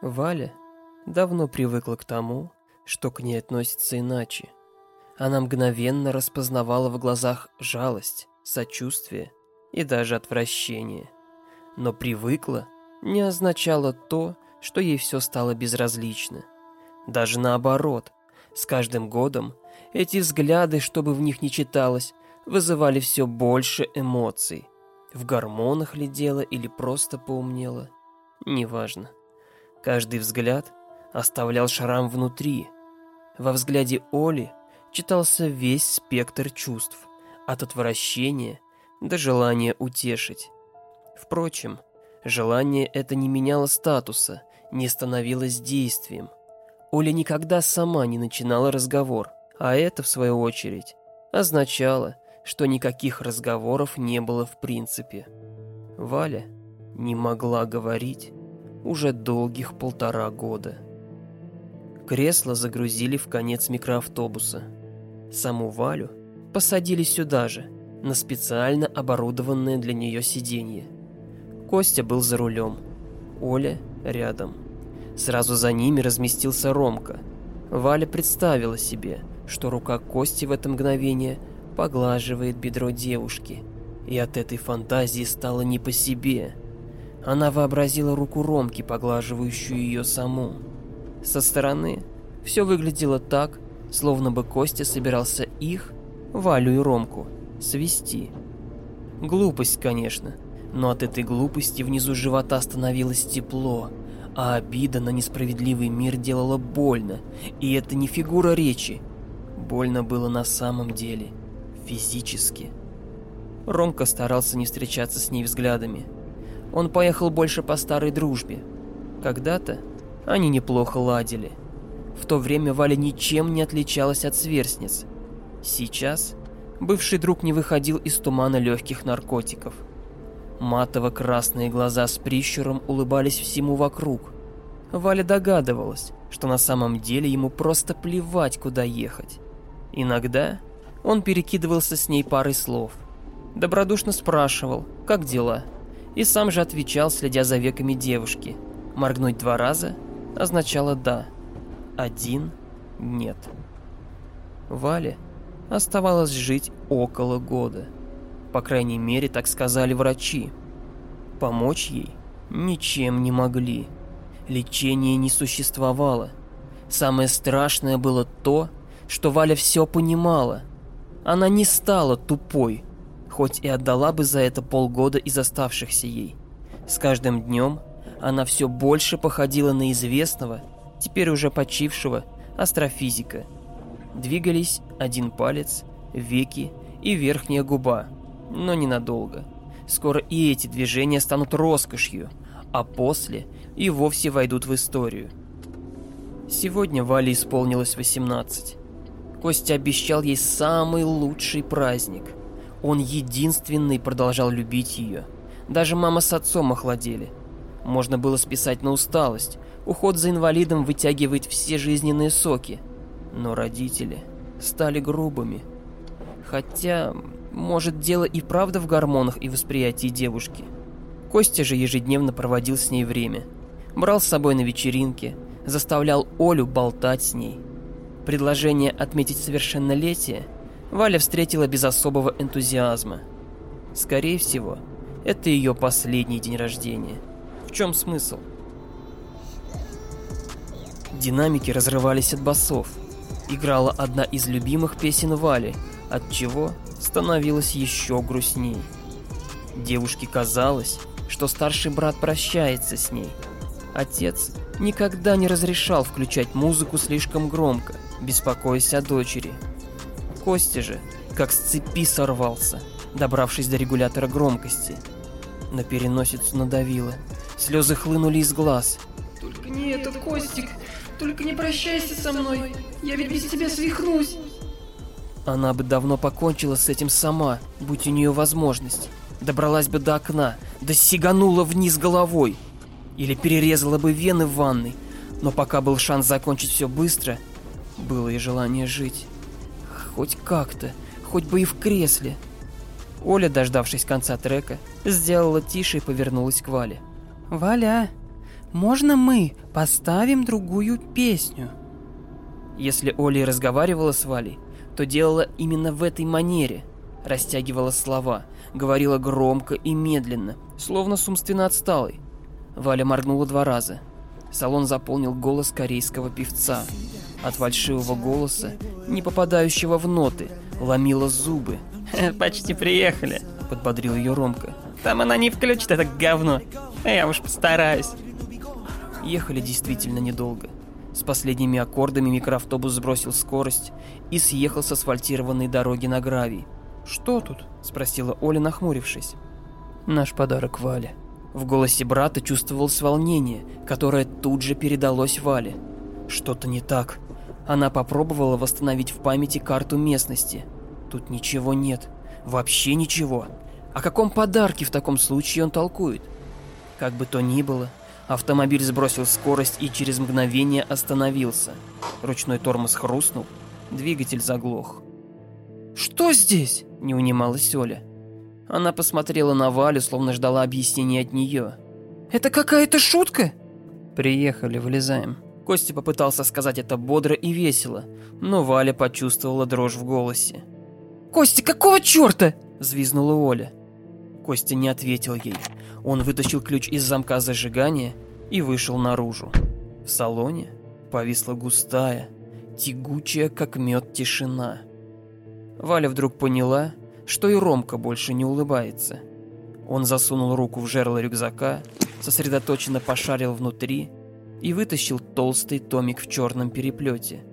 Валя давно привыкла к тому, что к ней относятся иначе. Она мгновенно распознавала в глазах жалость, сочувствие и даже отвращение. Но привыкла не означало то, что ей все стало безразлично. Даже наоборот, с каждым годом эти взгляды, чтобы в них не читалось, вызывали все больше эмоций. В гормонах ли дело или просто поумнело, неважно. Каждый взгляд оставлял шрам внутри. Во взгляде Оли читался весь спектр чувств, от отвращения до желания утешить. Впрочем, желание это не меняло статуса, не становилось действием. Оля никогда сама не начинала разговор, а это, в свою очередь, означало, что никаких разговоров не было в принципе. Валя не могла говорить уже долгих полтора года. Кресло загрузили в конец микроавтобуса. Саму Валю посадили сюда же, на специально оборудованное для нее сиденье. Костя был за рулем, Оля рядом. Сразу за ними разместился Ромка. Валя представила себе, что рука Кости в это мгновение поглаживает бедро девушки, и от этой фантазии стало не по себе – она вообразила руку Ромки, поглаживающую ее саму. Со стороны все выглядело так, словно бы Костя собирался их, Валю и Ромку, свести. Глупость, конечно, но от этой глупости внизу живота становилось тепло, а обида на несправедливый мир делала больно, и это не фигура речи. Больно было на самом деле, физически. Ромка старался не встречаться с ней взглядами – он поехал больше по старой дружбе. Когда-то они неплохо ладили. В то время Валя ничем не отличалась от сверстниц. Сейчас бывший друг не выходил из тумана легких наркотиков. Матово-красные глаза с прищуром улыбались всему вокруг. Валя догадывалась, что на самом деле ему просто плевать, куда ехать. Иногда он перекидывался с ней парой слов. Добродушно спрашивал, как дела – и сам же отвечал, следя за веками девушки. Моргнуть два раза означало «да», один – «нет». Вале оставалось жить около года. По крайней мере, так сказали врачи. Помочь ей ничем не могли. Лечения не существовало. Самое страшное было то, что Валя все понимала. Она не стала тупой – хоть и отдала бы за это полгода из оставшихся ей. С каждым днем она все больше походила на известного, теперь уже почившего, астрофизика. Двигались один палец, веки и верхняя губа, но ненадолго. Скоро и эти движения станут роскошью, а после и вовсе войдут в историю. Сегодня Вале исполнилось 18. Костя обещал ей самый лучший праздник – он единственный продолжал любить ее. Даже мама с отцом охладели. Можно было списать на усталость. Уход за инвалидом вытягивает все жизненные соки. Но родители стали грубыми. Хотя, может, дело и правда в гормонах и восприятии девушки. Костя же ежедневно проводил с ней время. Брал с собой на вечеринки, заставлял Олю болтать с ней. Предложение отметить совершеннолетие – Валя встретила без особого энтузиазма. Скорее всего, это ее последний день рождения. В чем смысл? Динамики разрывались от басов. Играла одна из любимых песен Вали, от чего становилось еще грустней. Девушке казалось, что старший брат прощается с ней. Отец никогда не разрешал включать музыку слишком громко, беспокоясь о дочери – Костя же, как с цепи сорвался, добравшись до регулятора громкости. На переносицу надавило. Слезы хлынули из глаз. «Только не этот Костик! Только не прощайся со мной! Я ведь без тебя свихнусь!» Она бы давно покончила с этим сама, будь у нее возможность. Добралась бы до окна, да сиганула вниз головой. Или перерезала бы вены в ванной. Но пока был шанс закончить все быстро, было и желание жить. Хоть как-то, хоть бы и в кресле. Оля, дождавшись конца трека, сделала тише и повернулась к Вале. «Валя, можно мы поставим другую песню?» Если Оля разговаривала с Валей, то делала именно в этой манере. Растягивала слова, говорила громко и медленно, словно с умственно отсталой. Валя моргнула два раза. Салон заполнил голос корейского певца. От фальшивого голоса, не попадающего в ноты, ломила зубы. «Почти приехали», — подбодрил ее Ромка. «Там она не включит это говно. Я уж постараюсь». Ехали действительно недолго. С последними аккордами микроавтобус сбросил скорость и съехал с асфальтированной дороги на гравий. «Что тут?» – спросила Оля, нахмурившись. «Наш подарок Вале». В голосе брата чувствовалось волнение, которое тут же передалось Вале. Что-то не так. Она попробовала восстановить в памяти карту местности. Тут ничего нет. Вообще ничего. О каком подарке в таком случае он толкует? Как бы то ни было, автомобиль сбросил скорость и через мгновение остановился. Ручной тормоз хрустнул, двигатель заглох. «Что здесь?» – не унималась Оля. Она посмотрела на Валю, словно ждала объяснения от нее. «Это какая-то шутка?» «Приехали, вылезаем». Костя попытался сказать это бодро и весело, но Валя почувствовала дрожь в голосе. «Костя, какого черта?» – взвизнула Оля. Костя не ответил ей. Он вытащил ключ из замка зажигания и вышел наружу. В салоне повисла густая, тягучая, как мед, тишина. Валя вдруг поняла, что и Ромка больше не улыбается. Он засунул руку в жерло рюкзака, сосредоточенно пошарил внутри и вытащил толстый томик в черном переплете.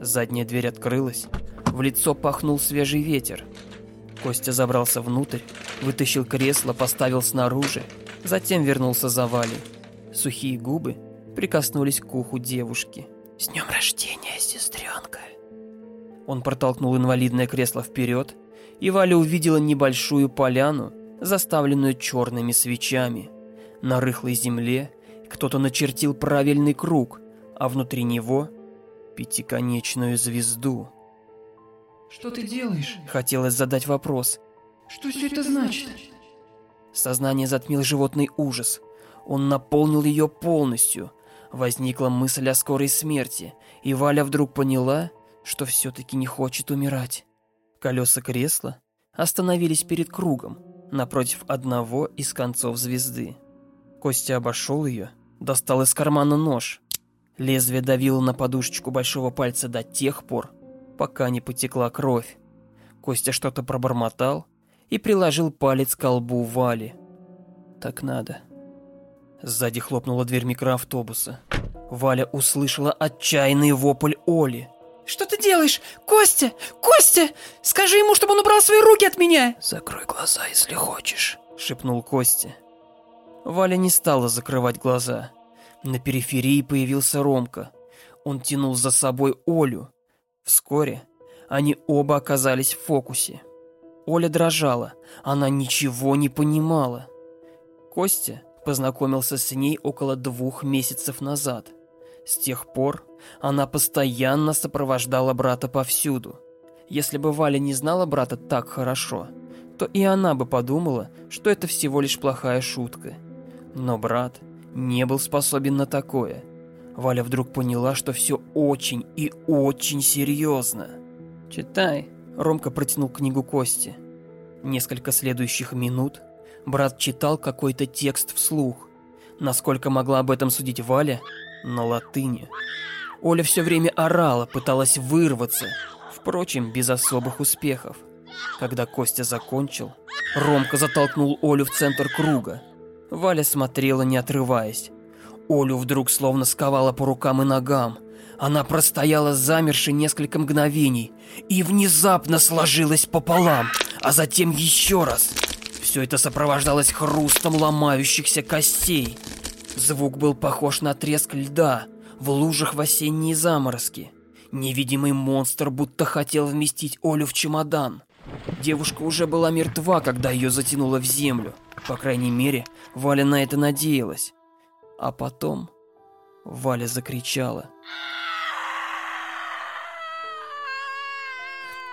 Задняя дверь открылась, в лицо пахнул свежий ветер. Костя забрался внутрь, вытащил кресло, поставил снаружи, затем вернулся за Валей. Сухие губы прикоснулись к уху девушки. «С днем рождения, сестренка!» Он протолкнул инвалидное кресло вперед, и Валя увидела небольшую поляну, заставленную черными свечами. На рыхлой земле кто-то начертил правильный круг, а внутри него — пятиконечную звезду. «Что ты делаешь?» Хотелось задать вопрос. «Что все это значит?» Сознание затмил животный ужас. Он наполнил ее полностью. Возникла мысль о скорой смерти, и Валя вдруг поняла, что все-таки не хочет умирать. Колеса кресла остановились перед кругом, напротив одного из концов звезды. Костя обошел ее, достал из кармана нож. Лезвие давило на подушечку большого пальца до тех пор, пока не потекла кровь. Костя что-то пробормотал и приложил палец к колбу Вали. Так надо. Сзади хлопнула дверь микроавтобуса. Валя услышала отчаянный вопль Оли. «Что ты делаешь? Костя! Костя! Скажи ему, чтобы он убрал свои руки от меня!» «Закрой глаза, если хочешь», — шепнул Костя. Валя не стала закрывать глаза. На периферии появился Ромка. Он тянул за собой Олю. Вскоре они оба оказались в фокусе. Оля дрожала, она ничего не понимала. Костя познакомился с ней около двух месяцев назад. С тех пор она постоянно сопровождала брата повсюду. Если бы Валя не знала брата так хорошо, то и она бы подумала, что это всего лишь плохая шутка. Но брат не был способен на такое. Валя вдруг поняла, что все очень и очень серьезно. «Читай», — Ромка протянул книгу Кости. Несколько следующих минут брат читал какой-то текст вслух. Насколько могла об этом судить Валя, на латыни. Оля все время орала, пыталась вырваться, впрочем, без особых успехов. Когда Костя закончил, Ромка затолкнул Олю в центр круга. Валя смотрела, не отрываясь. Олю вдруг словно сковала по рукам и ногам. Она простояла замерши несколько мгновений и внезапно сложилась пополам, а затем еще раз. Все это сопровождалось хрустом ломающихся костей. Звук был похож на треск льда в лужах в осенние заморозки. Невидимый монстр будто хотел вместить Олю в чемодан. Девушка уже была мертва, когда ее затянуло в землю. По крайней мере, Валя на это надеялась. А потом Валя закричала.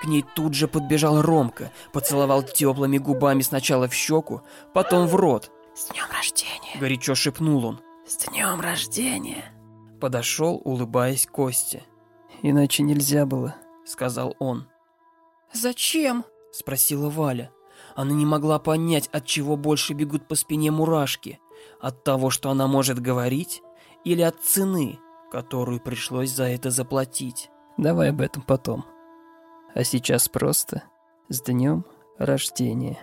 К ней тут же подбежал Ромка, поцеловал теплыми губами сначала в щеку, потом в рот. «С днем рождения!» Горячо шепнул он. С днем рождения. Подошел, улыбаясь Косте. «Иначе нельзя было», — сказал он. Зачем? — спросила Валя. Она не могла понять, от чего больше бегут по спине мурашки. От того, что она может говорить, или от цены, которую пришлось за это заплатить. Давай об этом потом. А сейчас просто с днем рождения.